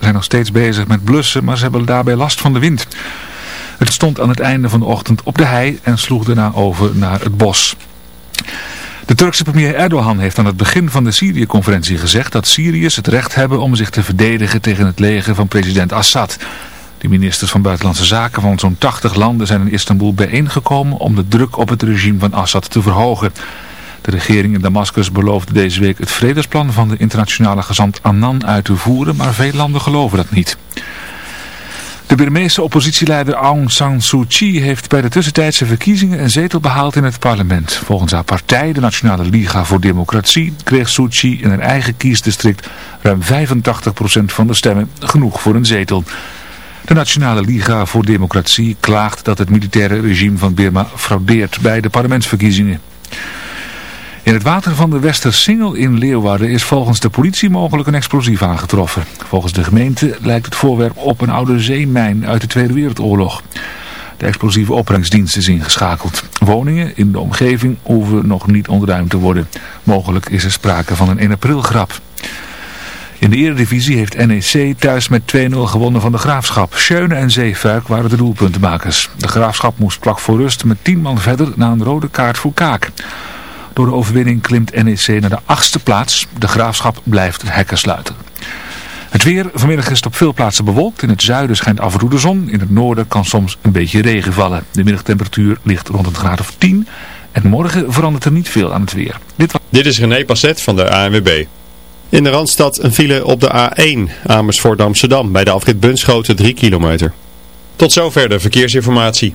zijn nog steeds bezig met blussen, maar ze hebben daarbij last van de wind. Het stond aan het einde van de ochtend op de hei en sloeg daarna over naar het bos. De Turkse premier Erdogan heeft aan het begin van de Syrië-conferentie gezegd dat Syriërs het recht hebben om zich te verdedigen tegen het leger van president Assad. De ministers van Buitenlandse Zaken van zo'n 80 landen zijn in Istanbul bijeengekomen om de druk op het regime van Assad te verhogen. De regering in Damascus beloofde deze week het vredesplan van de internationale gezant Annan uit te voeren, maar veel landen geloven dat niet. De Burmeese oppositieleider Aung San Suu Kyi heeft bij de tussentijdse verkiezingen een zetel behaald in het parlement. Volgens haar partij, de Nationale Liga voor Democratie, kreeg Suu Kyi in haar eigen kiesdistrict ruim 85% van de stemmen, genoeg voor een zetel. De Nationale Liga voor Democratie klaagt dat het militaire regime van Birma fraudeert bij de parlementsverkiezingen. In het water van de Westersingel in Leeuwarden is volgens de politie mogelijk een explosief aangetroffen. Volgens de gemeente lijkt het voorwerp op een oude zeemijn uit de Tweede Wereldoorlog. De explosieve opbrengstdienst is ingeschakeld. Woningen in de omgeving hoeven nog niet ontruimd te worden. Mogelijk is er sprake van een 1 april grap. In de eredivisie heeft NEC thuis met 2-0 gewonnen van de Graafschap. Schöne en Zeefuik waren de doelpuntenmakers. De Graafschap moest plak voor rust met 10 man verder na een rode kaart voor Kaak. Door de overwinning klimt NEC naar de achtste plaats. De graafschap blijft de hekken sluiten. Het weer, vanmiddag is het op veel plaatsen bewolkt. In het zuiden schijnt af en toe de zon. In het noorden kan soms een beetje regen vallen. De middagtemperatuur ligt rond een graad of 10. En morgen verandert er niet veel aan het weer. Dit, Dit is René Passet van de ANWB. In de Randstad een file op de A1 Amersfoort Amsterdam bij de afrit Bunschoten 3 kilometer. Tot zover de verkeersinformatie.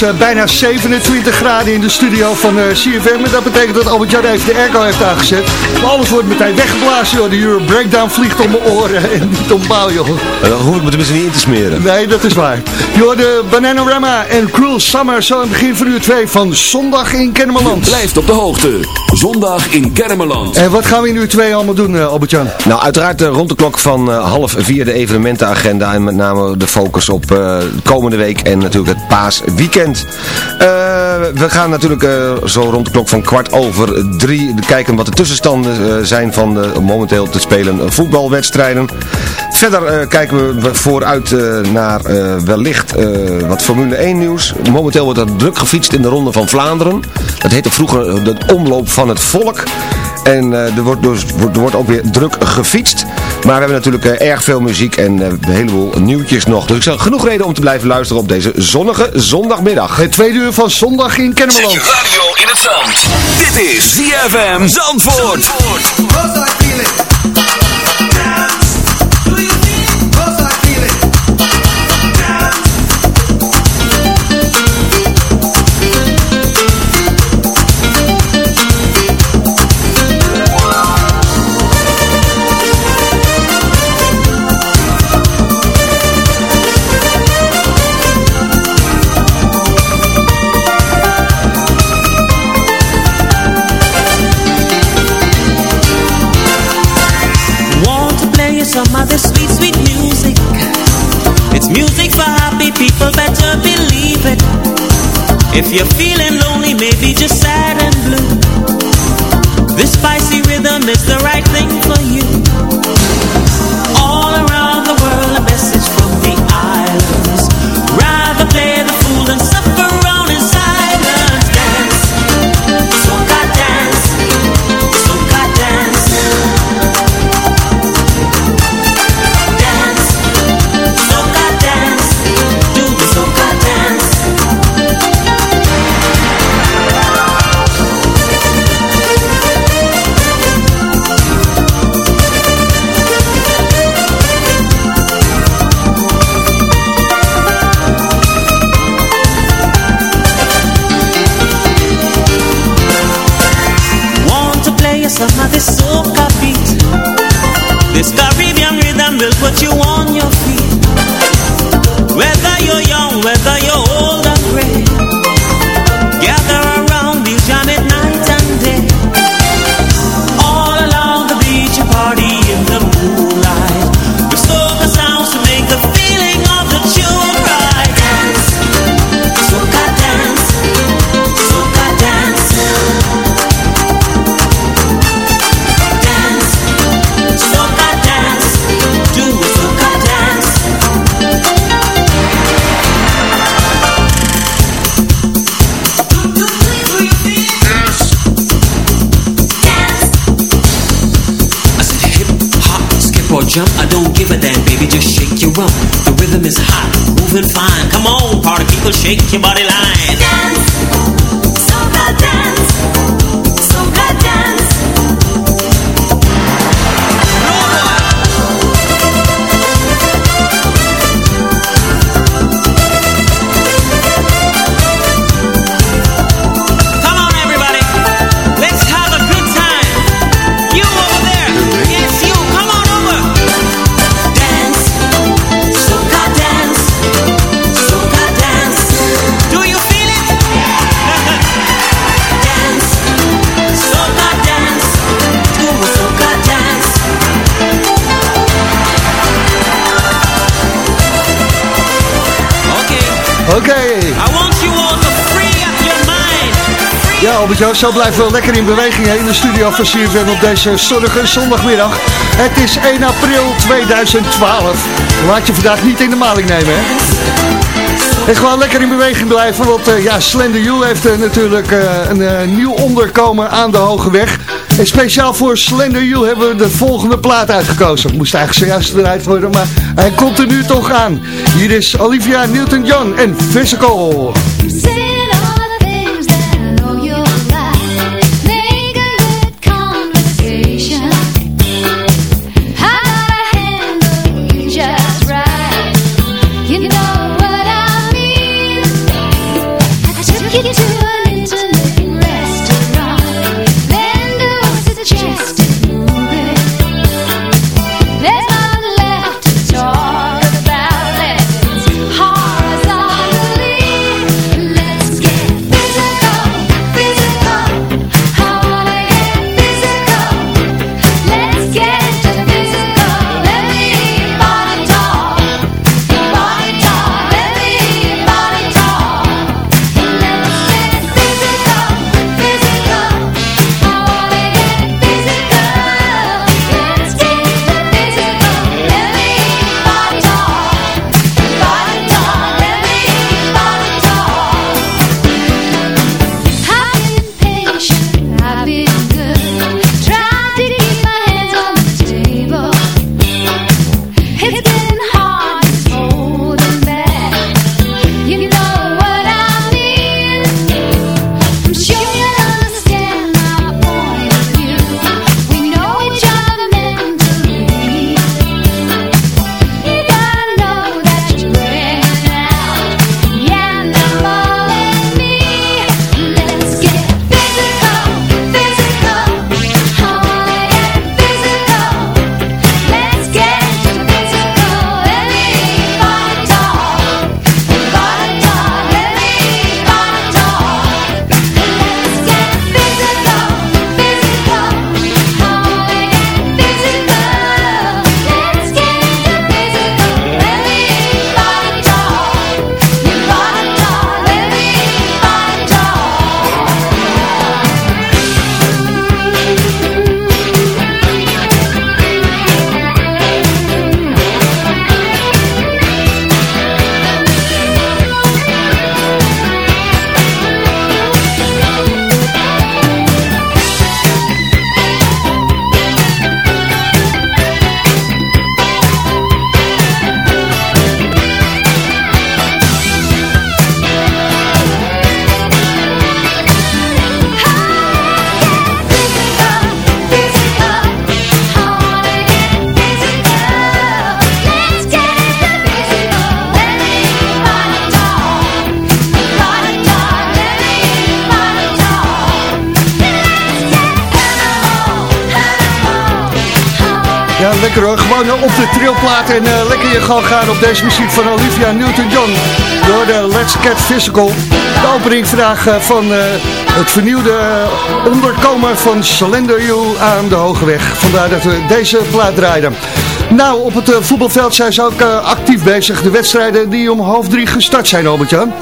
Inmiddels eh, bijna 27 graden in de studio van uh, CFM. En dat betekent dat Albert-Jan even de airco heeft aangezet. Maar alles wordt meteen weggeblazen, joh. De Euro Breakdown vliegt om mijn oren en niet om bouw, joh. Dan hoef ik me tenminste niet in te smeren. Nee, dat is waar. Joh, de Bananarama en Cruel Summer zo aan het begin van uur 2 van Zondag in Kennemerland. Blijft op de hoogte. Zondag in Kennemerland. En wat gaan we in uur 2 allemaal doen, uh, Albert-Jan? Nou, uiteraard rond de klok van half vier de evenementenagenda en met name de focus op de komende week en natuurlijk het paasweekend. Uh, we gaan natuurlijk uh, zo rond de klok van kwart over drie kijken wat de tussenstanden uh, zijn van de momenteel te spelen voetbalwedstrijden. Verder kijken we vooruit naar wellicht wat Formule 1 nieuws. Momenteel wordt er druk gefietst in de Ronde van Vlaanderen. Dat heette vroeger de omloop van het volk. En uh, er, wordt dus, er wordt ook weer druk gefietst. Maar we hebben natuurlijk uh, erg veel muziek en uh, een heleboel nieuwtjes nog. Dus ik zal genoeg reden om te blijven luisteren op deze zonnige zondagmiddag. Het tweede uur van zondag in Kennemerland. Zet radio in het zand. Dit is ZFM Zandvoort. Zandvoort. If you're feeling lonely, baby, just shake your rump. The rhythm is hot, moving fine. Come on, party people, shake your body line. Albert-Jan, zo blijven we lekker in beweging hè, in de studio van CFM op deze zonnige zondagmiddag. Het is 1 april 2012. Laat je vandaag niet in de maling nemen, hè? En gewoon lekker in beweging blijven, want eh, ja, Slender You heeft eh, natuurlijk eh, een nieuw onderkomen aan de Hoge Weg. En speciaal voor Slender You hebben we de volgende plaat uitgekozen. Moest eigenlijk zojuist eruit worden, maar hij komt er nu toch aan. Hier is Olivia Newton-John en Physical. Trilplaat en eh, lekker je gewoon gaan op deze muziek van Olivia Newton-John. Door de Let's Get Physical. De openingvraag eh, van eh, het vernieuwde onderkomen van Slender aan de Hogeweg. Vandaar dat we deze plaat draaiden. Nou, op het voetbalveld zijn ze ook actief bezig. De wedstrijden die om half drie gestart zijn, Albert-Jan.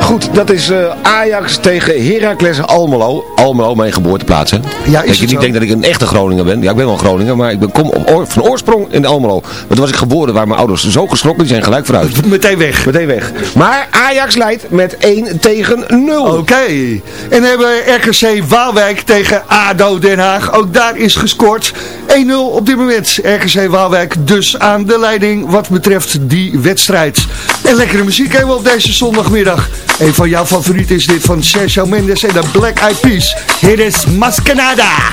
Goed, dat is eh, Ajax tegen Heracles Almelo. Almelo, mijn geboorteplaats, hè? Ja, is dat je niet denkt dat ik een echte Groninger ben. Ja, ik ben wel Groninger, maar ik ben, kom op, oor- van oorsprong in Almelo. Want toen was ik geboren waar mijn ouders zo geschrokken, die zijn gelijk vooruit. Meteen weg. Meteen weg. Maar Ajax leidt met 1 tegen 0. Oké. En dan hebben we RKC Waalwijk tegen ADO Den Haag. Ook daar is gescoord. 1-0 op dit moment. RKC Waalwijk dus aan de leiding wat betreft die wedstrijd. En lekkere muziek hebben we op deze zondagmiddag. Een van jouw favorieten is dit van Sergio Mendes en de Black Eyed Peas. Hier is Mascanada.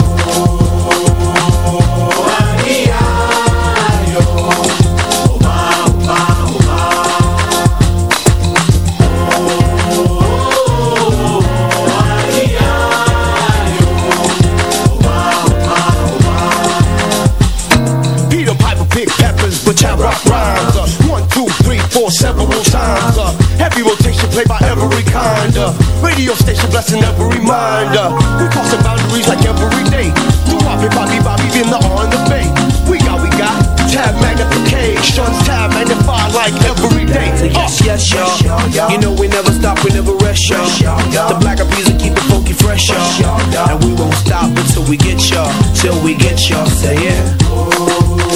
Several times. Uh, heavy rotation played by every kind. Uh, radio station blessing every mind. Uh, we crossing boundaries like every day. Do Bobby, Bobby, Bobby, in the on the bay. We got, we got tab magnification, tab magnify like every day. So yes, yes, y'all. You know we never stop, we never rest, y'all. The black of peas keep it funky fresh, y'all. And we won't stop until we get y'all. Till we get y'all. Say yeah.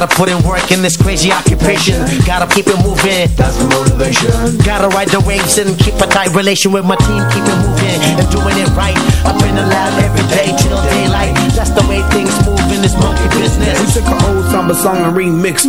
Gotta put in work in this crazy occupation. Gotta keep it moving, that's the motivation. Gotta ride the waves and keep a tight relation with my team. Keep it moving and doing it right. Up in the lab every day till daylight. That's the way things move in this monkey business. We took an old samba song and remixed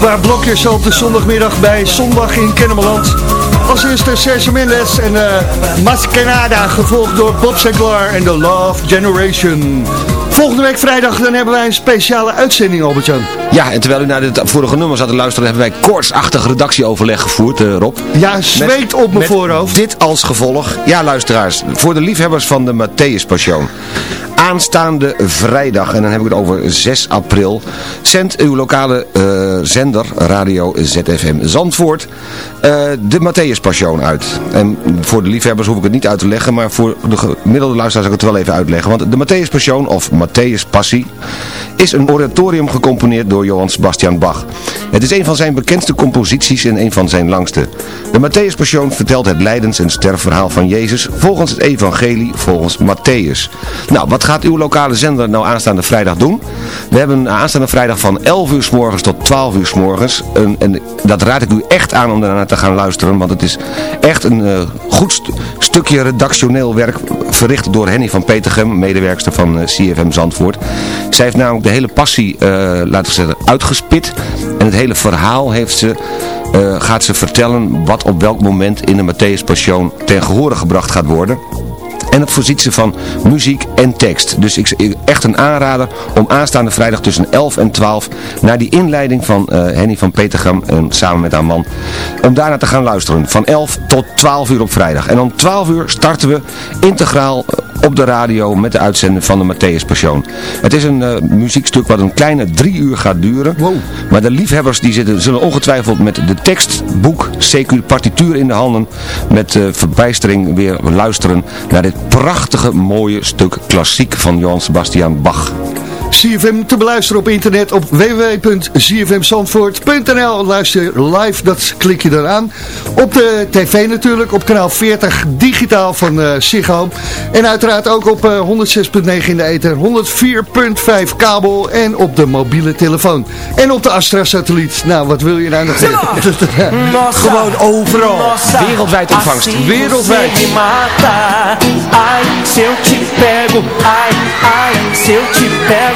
Dansbaar blokje zo op de zondagmiddag bij Zondag in Kennemerland. Als eerste Sergio Mendes en uh, Mascanada, gevolgd door Bob Sinclair en The Love Generation. Volgende week vrijdag dan hebben wij een speciale uitzending, Albert-Jan. Ja, en terwijl u naar dit vorige nummer zat te luisteren, hebben wij koortsachtig redactieoverleg gevoerd, Rob. Ja, zweet op mijn voorhoofd. Dit als gevolg. Ja, luisteraars, voor de liefhebbers van de Matthäus Passion. Aanstaande vrijdag, en dan heb ik het over 6 april, zendt uw lokale eh, zender, Radio ZFM Zandvoort, eh, de Matthäus Passion uit. En voor de liefhebbers hoef ik het niet uit te leggen, maar voor de gemiddelde luisteraars zal ik het wel even uitleggen. Want de Matthäus Passion, of Matthäus Passie is een oratorium gecomponeerd door Johann Sebastian Bach. Het is een van zijn bekendste composities en een van zijn langste. De Matthäus vertelt het lijdens- en sterfverhaal van Jezus volgens het evangelie volgens Matthäus. Nou, wat gaat uw lokale zender nou aanstaande vrijdag doen? We hebben aanstaande vrijdag van 11 uur s morgens tot 12 uur s morgens. En, en dat raad ik u echt aan om daarna te gaan luisteren, want het is echt een eh, goed st- stukje redactioneel werk verricht door Henny van Petergem, medewerkster van eh, CFM Zandvoort. Zij heeft namelijk de hele passie, eh, laten we zeggen, uitgespit. En het hele verhaal heeft ze, eh, gaat ze vertellen wat op welk moment in de Matthäus Passion ten gehore gebracht gaat worden. En het voorziet ze van muziek en tekst. Dus ik, echt een aanrader om aanstaande vrijdag tussen 11 en 12 naar die inleiding van eh, Henny van Petergam en samen met haar man. Om daarna te gaan luisteren. Van 11 tot 12 uur op vrijdag. En om 12 uur starten we integraal eh, op de radio met de uitzending van de Matthäus Passion. Het is een eh, muziekstuk wat een kleine drie uur gaat duren. Maar de liefhebbers die zitten, zullen ongetwijfeld met de tekst, boek, CQ partituur in de handen met eh, verbijstering weer luisteren naar dit prachtige mooie stuk klassiek van Johann Sebastian Bach. CFM te beluisteren op internet op www.cfmzandvoort.nl Luister live, dat klik je eraan. Op de tv natuurlijk, op kanaal 40 digitaal van eh Ziggo. En uiteraard ook op eh, 106.9 in de ether, 104.5 kabel en op de mobiele telefoon. En op de Astra-satelliet. Nou, wat wil je nou nog meer? Gewoon overal. Wereldwijd ontvangst. Wereldwijd. Ai, se eu te pego, ai, ai, se eu te pego,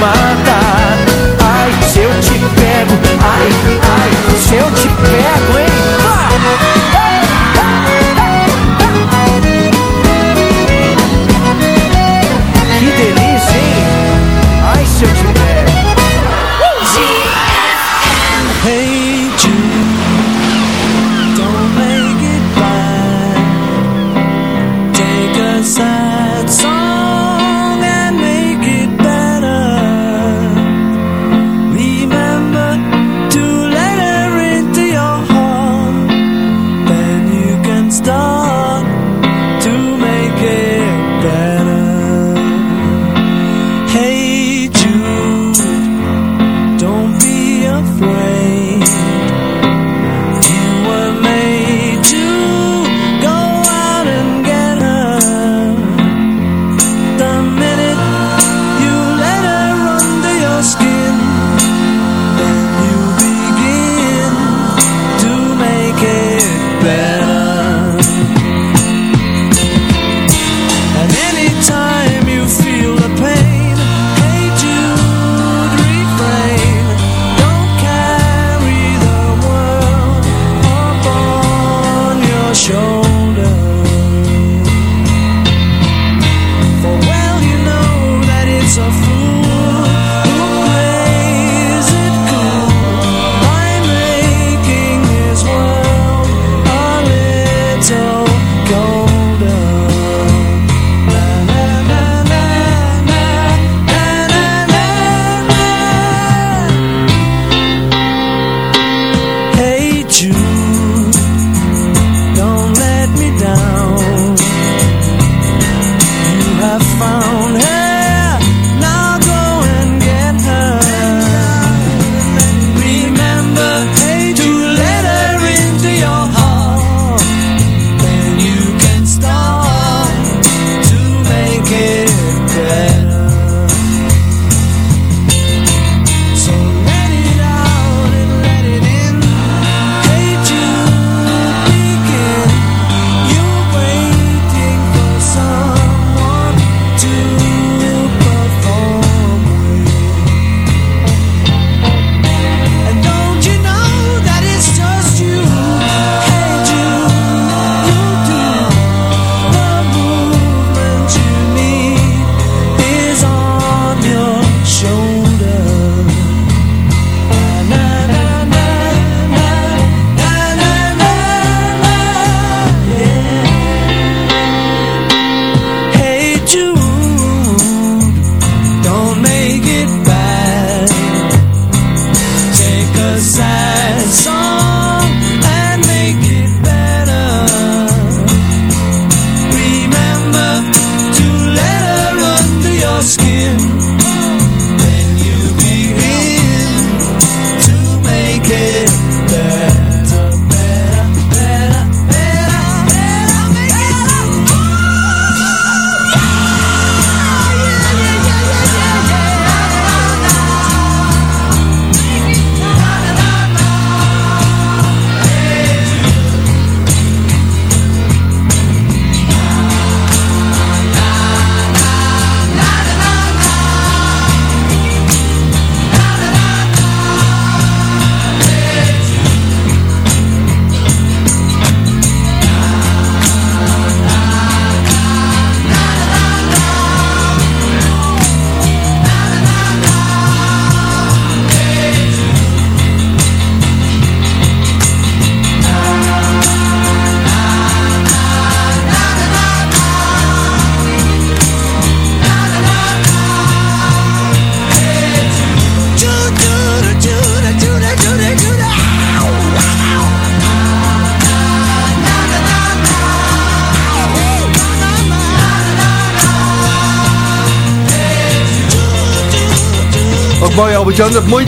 my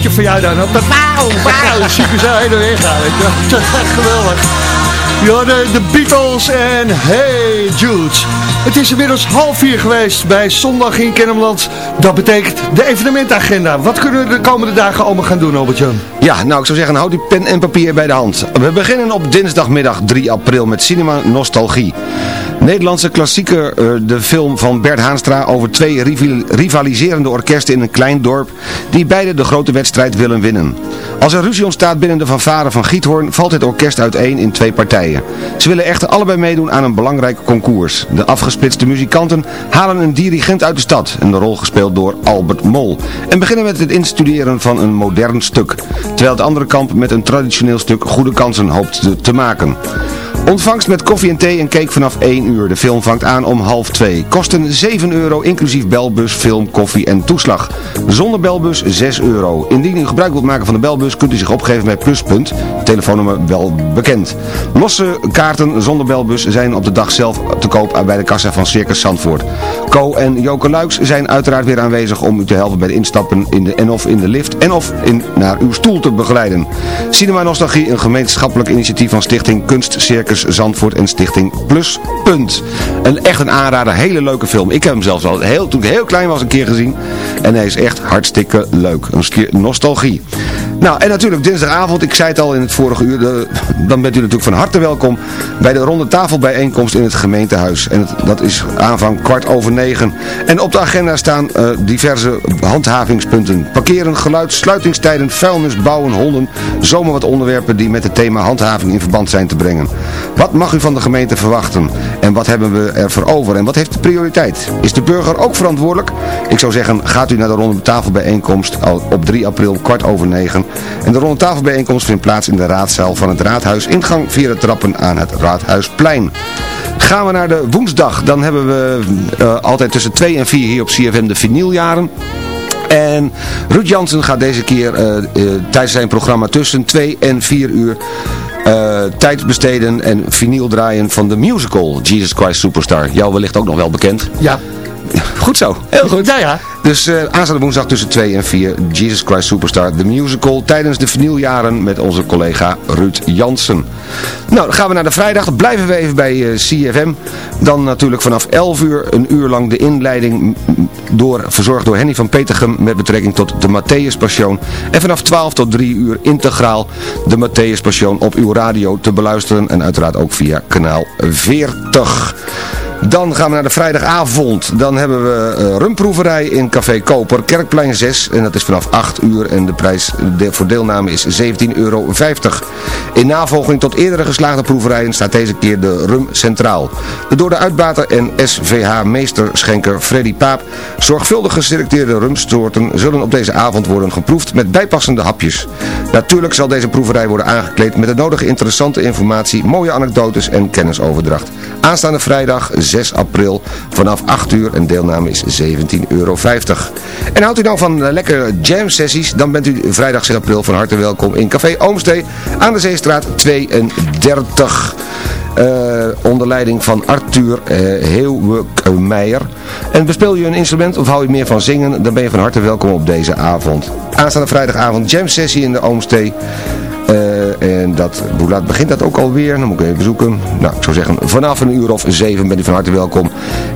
Mondje van jou dan. Op dat wauw, wauw, zie ik er zo heen en weer gaan. weet je wel. Geweldig. Ja, de, de Beatles en Hey Jude. Het is inmiddels half vier geweest bij Zondag in Kennemerland. Dat betekent de evenementagenda. Wat kunnen we de komende dagen allemaal gaan doen, Albert-Jan? Ja, nou ik zou zeggen, houd die pen en papier bij de hand. We beginnen op dinsdagmiddag 3 april met Cinema Nostalgie. Nederlandse klassieker, eh, de film van Bert Haanstra over twee rival- rivaliserende orkesten in een klein dorp die beide de grote wedstrijd willen winnen. Als er ruzie ontstaat binnen de fanfare van Giethoorn valt het orkest uiteen in twee partijen. Ze willen echter allebei meedoen aan een belangrijk concours. De afgesplitste muzikanten halen een dirigent uit de stad, en de rol gespeeld door Albert Mol, en beginnen met het instuderen van een modern stuk, terwijl het andere kamp met een traditioneel stuk goede kansen hoopt te maken. Ontvangst met koffie en thee en cake vanaf 1 uur. De film vangt aan om half 2. Kosten 7 euro inclusief belbus, film, koffie en toeslag. Zonder belbus 6 euro. Indien u gebruik wilt maken van de belbus kunt u zich opgeven bij Pluspunt. Telefoonnummer wel bekend. Losse kaarten zonder belbus zijn op de dag zelf te koop bij de kassa van Circus Zandvoort. Co en Joke Luiks zijn uiteraard weer aanwezig om u te helpen bij de instappen in de, en of in de lift en of in, naar uw stoel te begeleiden. Cinema Nostalgie, een gemeenschappelijk initiatief van Stichting Kunst Circus Zandvoort en Stichting Plus. Punt. Een echt een aanrader, hele leuke film. Ik heb hem zelfs al heel, toen ik heel klein was een keer gezien. En hij is echt hartstikke leuk. Een keer nostalgie. Nou, en natuurlijk dinsdagavond, ik zei het al in het vorige uur, dan bent u natuurlijk van harte welkom bij de ronde tafelbijeenkomst in het gemeentehuis. En dat is aanvang kwart over negen. En op de agenda staan eh, diverse handhavingspunten. Parkeren, geluid, sluitingstijden, vuilnis, bouwen, honden. Zomaar wat onderwerpen die met het thema handhaving in verband zijn te brengen. Wat mag u van de gemeente verwachten? En wat hebben we er voor over? En wat heeft de prioriteit? Is de burger ook verantwoordelijk? Ik zou zeggen, gaat u naar de ronde tafelbijeenkomst op 3 april kwart over negen. En de ronde tafelbijeenkomst vindt plaats in de raadzaal van het raadhuis. Ingang via de trappen aan het raadhuisplein. Gaan we naar de woensdag, dan hebben we eh, altijd tussen 2 en 4 hier op CFM de vinyljaren. En Ruud Jansen gaat deze keer eh, eh, tijdens zijn programma tussen 2 en 4 uur eh, tijd besteden en vinyl draaien van de musical Jesus Christ Superstar. Jou wellicht ook nog wel bekend. Ja. Goed zo, heel goed. Ja, ja. Dus eh aanstaande woensdag tussen 2 en 4 Jesus Christ Superstar, de musical tijdens de vinyljaren met onze collega Ruud Jansen. Nou, dan gaan we naar de vrijdag. Dan blijven we even bij eh, CFM. Dan natuurlijk vanaf 11 uur een uur lang de inleiding door, verzorgd door Henny van Petergem met betrekking tot de Matthäus Passion. En vanaf 12 tot 3 uur integraal de Matthäus Passion op uw radio te beluisteren en uiteraard ook via kanaal 40. Dan gaan we naar de vrijdagavond. Dan hebben we eh, rumproeverij in Café Koper, Kerkplein 6. En dat is vanaf 8 uur en de prijs voor deelname is 17,50 euro. In navolging tot eerdere geslaagde proeverijen staat deze keer de rum centraal. De door de uitbater en SVH-meesterschenker Freddy Paap zorgvuldig geselecteerde rumsoorten zullen op deze avond worden geproefd met bijpassende hapjes. Natuurlijk zal deze proeverij worden aangekleed met de nodige interessante informatie, mooie anekdotes en kennisoverdracht. Aanstaande vrijdag 6 april vanaf 8 uur en deelname is 17,50 euro. En houdt u nou van eh, lekkere jam sessies, dan bent u vrijdag 6 april van harte welkom in Café Oomstee aan de Zeestraat 32. Eh, onder leiding van Arthur uh, Heeuwemeijer. En bespeel je een instrument of hou je meer van zingen, dan ben je van harte welkom op deze avond. Aanstaande vrijdagavond jam sessie in de Oomstee. En dat, hoe laat begint dat ook alweer? Dan moet ik even zoeken. Nou, ik zou zeggen, vanaf een uur of zeven bent u van harte welkom.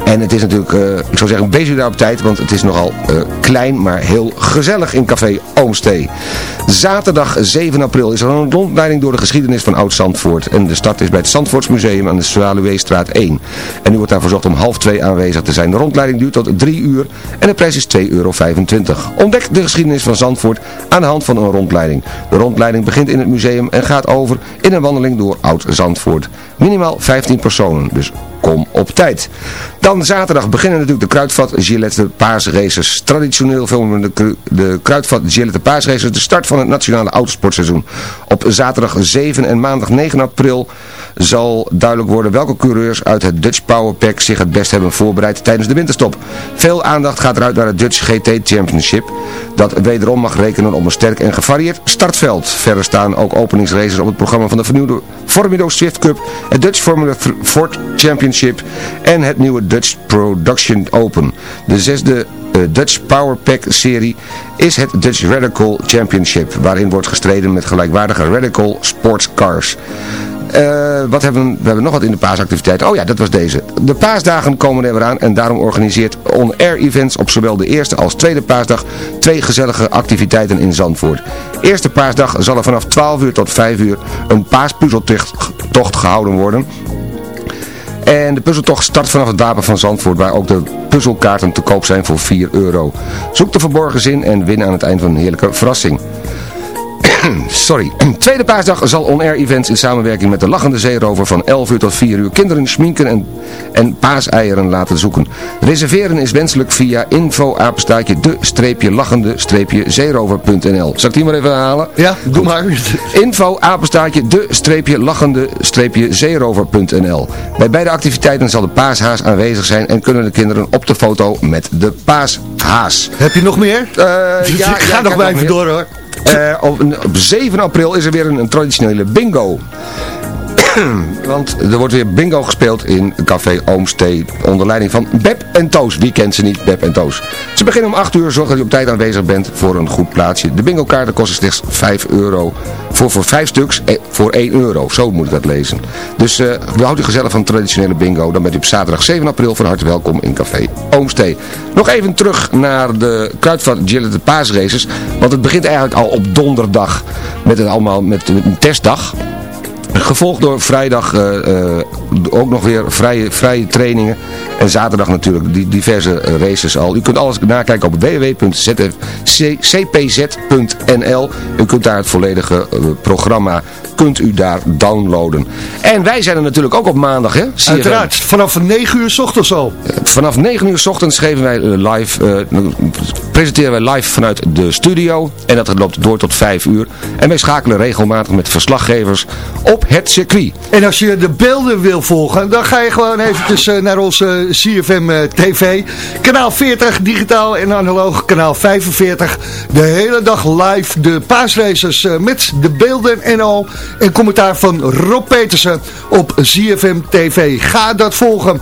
En het is natuurlijk, eh, ik zou zeggen, bezig daar op tijd, want het is nogal eh, klein, maar heel gezellig in Café Oomstee. Zaterdag 7 april is er een rondleiding door de geschiedenis van Oud-Zandvoort. En de start is bij het Zandvoortsmuseum aan de Zwaluweestraat 1. En u wordt daar verzocht om half twee aanwezig te zijn. De rondleiding duurt tot 3 uur en de prijs is 2,25 euro. Ontdek de geschiedenis van Zandvoort aan de hand van een rondleiding. De rondleiding begint in het museum en gaat over in een wandeling door Oud-Zandvoort. Minimaal 15 personen, dus kom op tijd. Dan zaterdag beginnen natuurlijk de Kruidvat Gillette Paasraces. Traditioneel filmen de, de Kruidvat Gillette Paasraces de start van het nationale autosportseizoen. Op zaterdag 7 en maandag 9 april zal duidelijk worden welke coureurs uit het Dutch Power Pack zich het best hebben voorbereid tijdens de winterstop. Veel aandacht gaat eruit naar het Dutch GT Championship, dat wederom mag rekenen op een sterk en gevarieerd startveld. Verder staan ook openingsraces op het programma van de vernieuwde Formido Swift Cup, het Dutch Formula Ford Championship en het nieuwe Dutch Production Open. De zesde eh, Dutch Power Pack serie is het Dutch Radical Championship, waarin wordt gestreden met gelijkwaardige Radical Sports Cars. Eh, wat hebben we, hebben nog wat in de paasactiviteit. Oh ja, dat was deze. De paasdagen komen er weer aan en daarom organiseert On Air Events op zowel de eerste als tweede paasdag twee gezellige activiteiten in Zandvoort. Eerste paasdag zal er vanaf 12 uur tot 5 uur een paaspuzzeltocht gehouden worden. En de puzzeltocht start vanaf het wapen van Zandvoort, waar ook de puzzelkaarten te koop zijn voor 4 euro. Zoek de verborgen zin en win aan het eind van een heerlijke verrassing. Sorry. Tweede paasdag zal On Air Events in samenwerking met de Lachende Zeerover van 11 uur tot 4 uur kinderen schminken en, en paaseieren laten zoeken. Reserveren is wenselijk via info apenstaatje de streepje lachende streepje zeerover.nl. Zal ik die maar even halen? Ja, doe maar. Info apenstaatje de streepje lachende streepje zeerover.nl. Bij beide activiteiten zal de paashaas aanwezig zijn en kunnen de kinderen op de foto met de paashaas. Heb je nog meer? Eh, ja, ja, Ga ik nog maar even door hoor. Eh, op, op 7 april is er weer een, een traditionele bingo. Want er wordt weer bingo gespeeld in Café Oomstee onder leiding van Beb en Toos. Wie kent ze niet, Beb en Toos? Ze beginnen om 8 uur, zorg dat je op tijd aanwezig bent voor een goed plaatsje. De bingo kaarten kosten slechts 5 euro. Voor, voor 5 stuks eh, voor 1 euro, zo moet ik dat lezen. Dus houden u gezellig van traditionele bingo. Dan bent u op zaterdag 7 april van harte welkom in Café Oomstee. Nog even terug naar de Kruidvat Gillette paasraces. Want het begint eigenlijk al op donderdag met, het allemaal, met een testdag. Gevolgd door vrijdag eh, eh, ook nog weer vrije, vrije trainingen. En zaterdag natuurlijk die diverse eh, races al. U kunt alles nakijken op www.cpz.nl. U kunt daar het volledige programma kunt u daar downloaden. En wij zijn er natuurlijk ook op maandag, hè? CFM. Uiteraard, vanaf 9 uur s ochtends al. Vanaf 9 uur s ochtends geven wij eh, live, eh, presenteren wij live vanuit de studio. En dat loopt door tot 5 uur. En wij schakelen regelmatig met verslaggevers op het circuit. En als je de beelden wil volgen, dan ga je gewoon eventjes eh, naar onze CFM eh, TV. Kanaal 40, digitaal en analoog, kanaal 45. De hele dag live de paasraces eh, met de beelden en al. En commentaar van Rob Petersen op CFM TV. Ga dat volgen.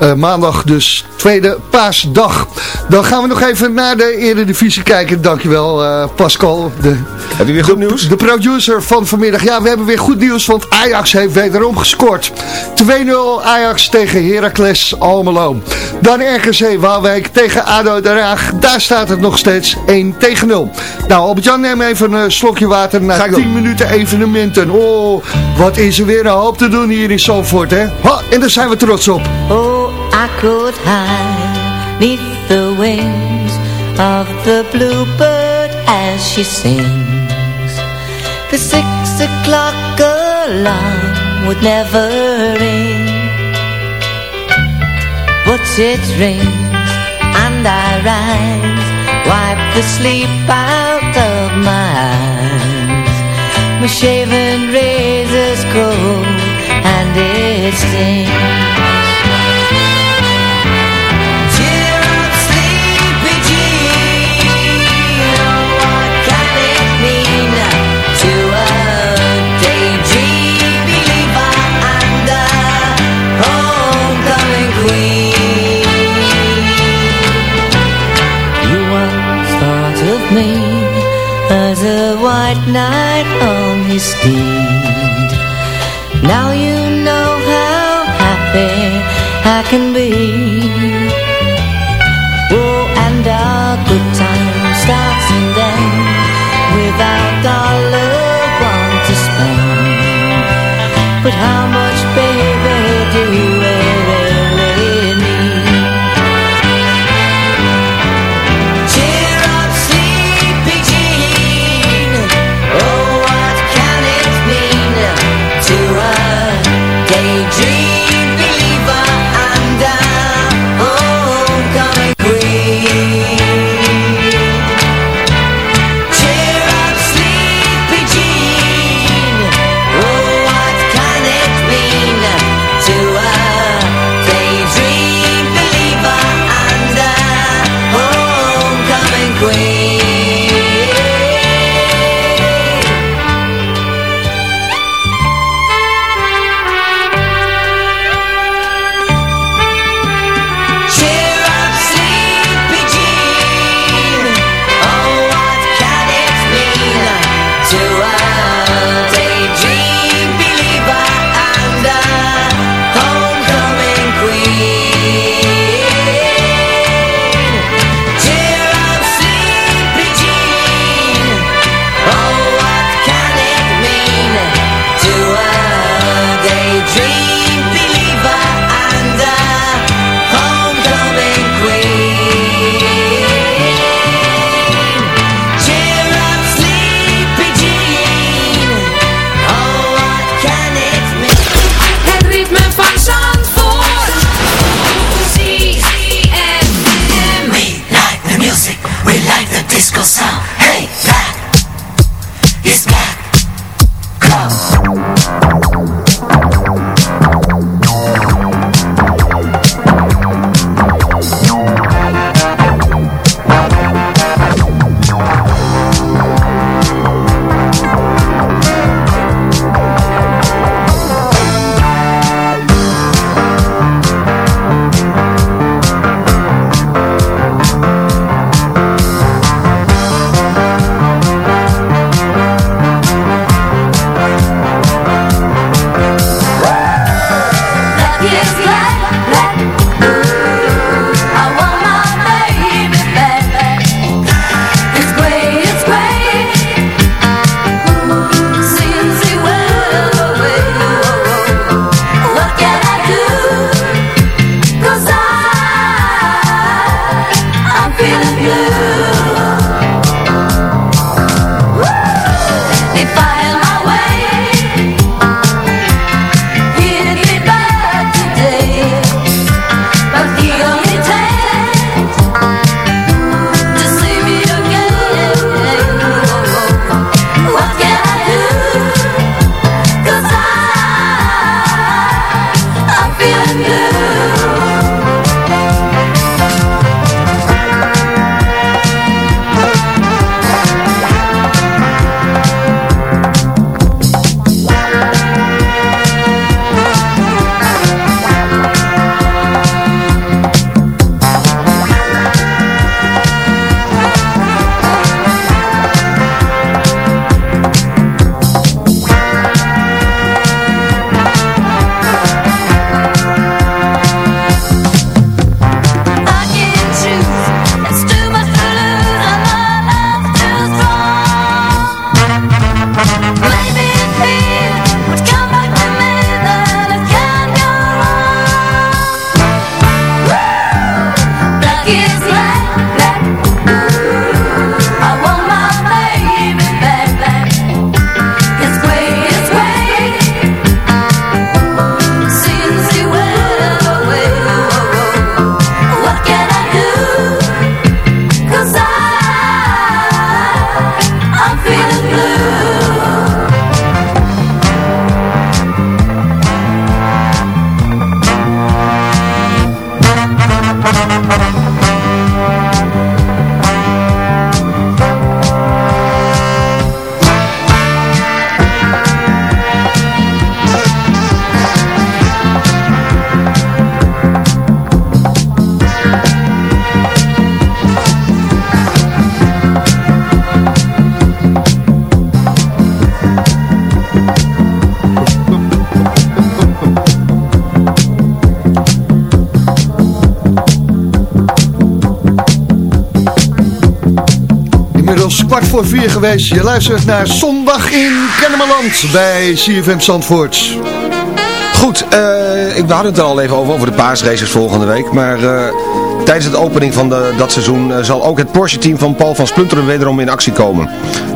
Eh, maandag dus tweede paasdag. Dan gaan we nog even naar de Eredivisie kijken. Dankjewel eh Pascal. De, Heb je weer goed nieuws? de producer van vanmiddag. Ja, we hebben weer goed nieuws, want Ajax heeft wederom gescoord. 2-0 Ajax tegen Heracles Almelo. Dan RGC Waalwijk tegen ADO Den Haag. Daar staat het nog steeds 1 tegen 0. Nou, Albert-Jan, neem even een slokje water na Ga ik 10 doen. minuten evenementen. Oh, wat is er weer een hoop te doen hier in Zandvoort, hè? Ha, en daar zijn we trots op. Oh, I could hide neath the wings of the bluebird as she sings. The six o'clock alarm would never ring. But it rings and I rise, wipe the sleep out of my. Shaven razor's cold and it stings. Can be. Je luistert naar Zondag in Kennemerland bij CFM Zandvoort. Goed, eh, ik- we hadden het er al even over, over de paasraces volgende week. Maar eh, tijdens de opening van de, dat seizoen eh, zal ook het Porsche-team van Paul van Splunteren wederom in actie komen.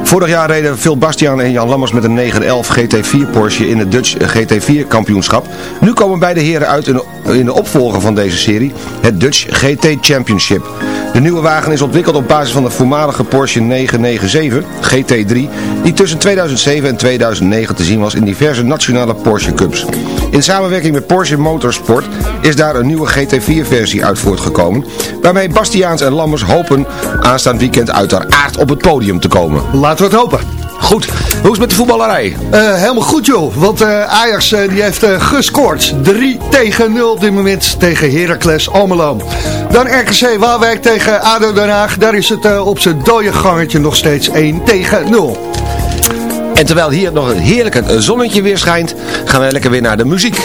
Vorig jaar reden Phil Bastiaan en Jan Lammers met een 911 GT4 Porsche in het Dutch GT4 kampioenschap. Nu komen beide heren uit in de, opvolger van deze serie, het Dutch GT Championship. De nieuwe wagen is ontwikkeld op basis van de voormalige Porsche 997 GT3, die tussen 2007 en 2009 te zien was in diverse nationale Porsche Cups. In samenwerking met Porsche Motorsport is daar een nieuwe GT4-versie uit voortgekomen, waarmee Bastiaans en Lammers hopen aanstaand weekend uiteraard op het podium te komen. Laten we het hopen. Goed, hoe is het met de voetballerij? Eh, helemaal goed joh, want eh, Ajax eh, die heeft gescoord. 3 tegen 0 op dit moment tegen Heracles Almelo. Dan RKC Waalwijk tegen ADO Den Haag. Daar is het op zijn dode gangetje nog steeds 1 tegen 0. En terwijl hier nog een heerlijk zonnetje weer schijnt, gaan wij lekker weer naar de muziek.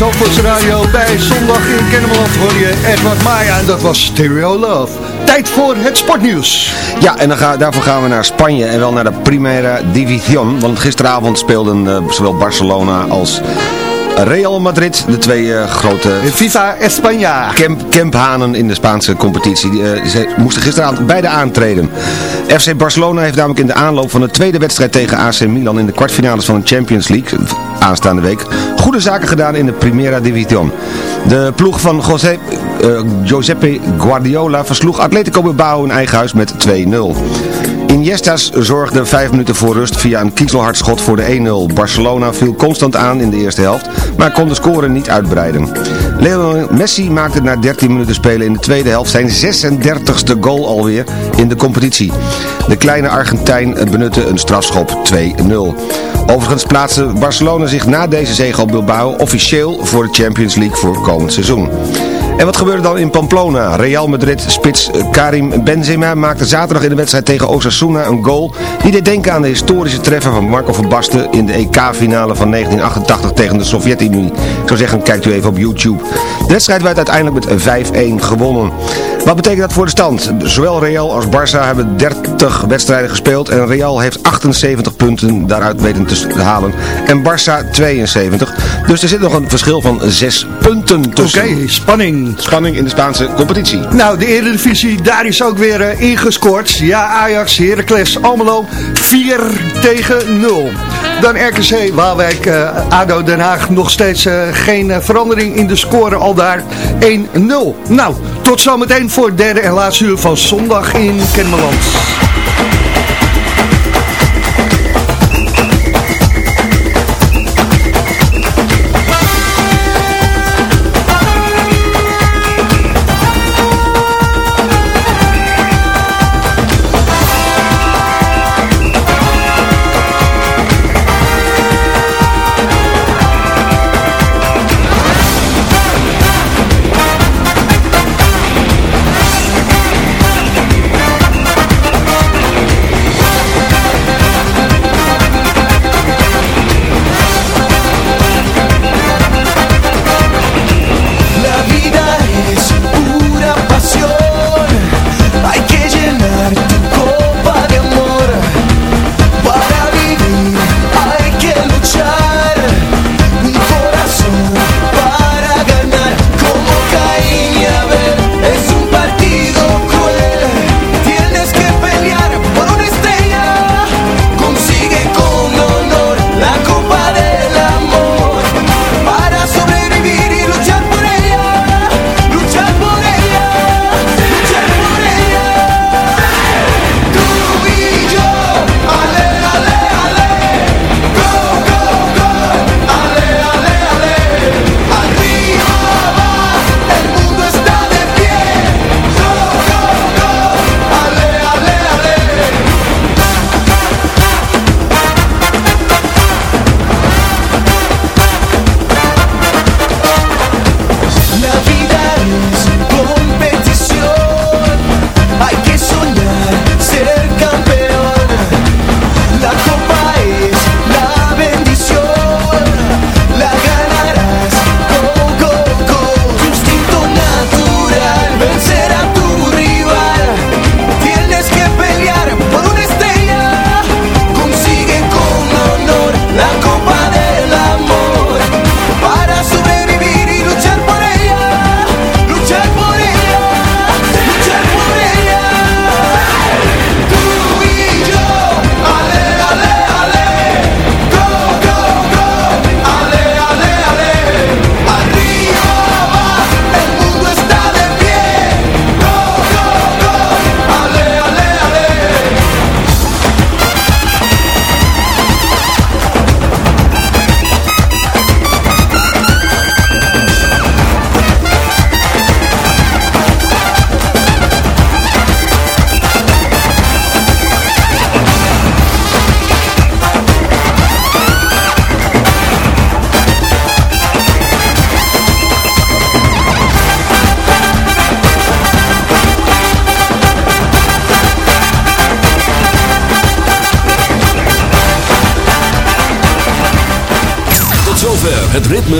Zandvoorts Radio bij Zondag in Kennemerland hoor je Edward Maya en dat was Stereo Love. Tijd voor het sportnieuws. Ja, en dan ga, daarvoor gaan we naar Spanje en wel naar de Primera División. Want gisteravond speelden eh, zowel Barcelona als Real Madrid, de twee eh, grote... FIFA España. Camp, camphanen in de Spaanse competitie. Die, eh, ze moesten gisteravond beide aantreden. FC Barcelona heeft namelijk in de aanloop van de tweede wedstrijd tegen AC Milan in de kwartfinales van de Champions League aanstaande week goede zaken gedaan in de Primera División. De ploeg van José, eh, Giuseppe Guardiola versloeg Atletico Bilbao in eigen huis met 2-0. Iniestas zorgde vijf minuten voor rust via een kiezelhard schot voor de 1-0. Barcelona viel constant aan in de eerste helft, maar kon de score niet uitbreiden. Lionel Messi maakte na 13 minuten spelen in de tweede helft zijn 36e goal alweer in de competitie. De kleine Argentijn benutte een strafschop 2-0. Overigens plaatste Barcelona zich na deze zege op Bilbao officieel voor de Champions League voor komend seizoen. En wat gebeurde dan in Pamplona? Real Madrid spits Karim Benzema maakte zaterdag in de wedstrijd tegen Osasuna een goal die deed denken aan de historische treffer van Marco van Basten in de EK-finale van 1988 tegen de Sovjet-Unie. Ik zou zeggen, kijkt u even op YouTube. De wedstrijd werd uiteindelijk met 5-1 gewonnen. Wat betekent dat voor de stand? Zowel Real als Barça hebben 30 wedstrijden gespeeld en Real heeft 78 punten daaruit weten te halen en Barça 72. Dus er zit nog een verschil van 6 punten tussen. Oké, spanning. Spanning in de Spaanse competitie. Nou, de Eredivisie, daar is ook weer eh, ingescoord. Ja, Ajax, Heracles, Almelo, 4 tegen 0. Dan RKC, Waalwijk, eh, ADO Den Haag, nog steeds eh, geen verandering in de score al daar 1-0. Nou, tot zometeen voor derde en laatste uur van zondag in Kennemerland.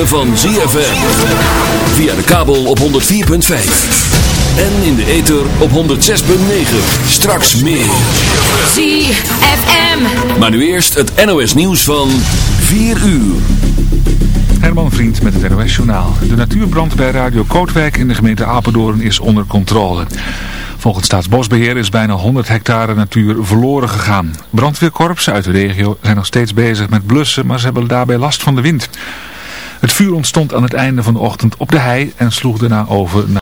Ritme van ZFM. Via de kabel op 104.5. En in de ether op 106.9. Straks meer. ZFM. Maar nu eerst het NOS nieuws van 4 uur. Herman Vriend met het NOS Journaal. De natuurbrand bij Radio Kootwijk in de gemeente Apeldoorn is onder controle. Volgens Staatsbosbeheer is bijna 100 hectare natuur verloren gegaan. Brandweerkorpsen uit de regio zijn nog steeds bezig met blussen, maar ze hebben daarbij last van de wind. Het vuur ontstond aan het einde van de ochtend op de hei en sloeg daarna over naar...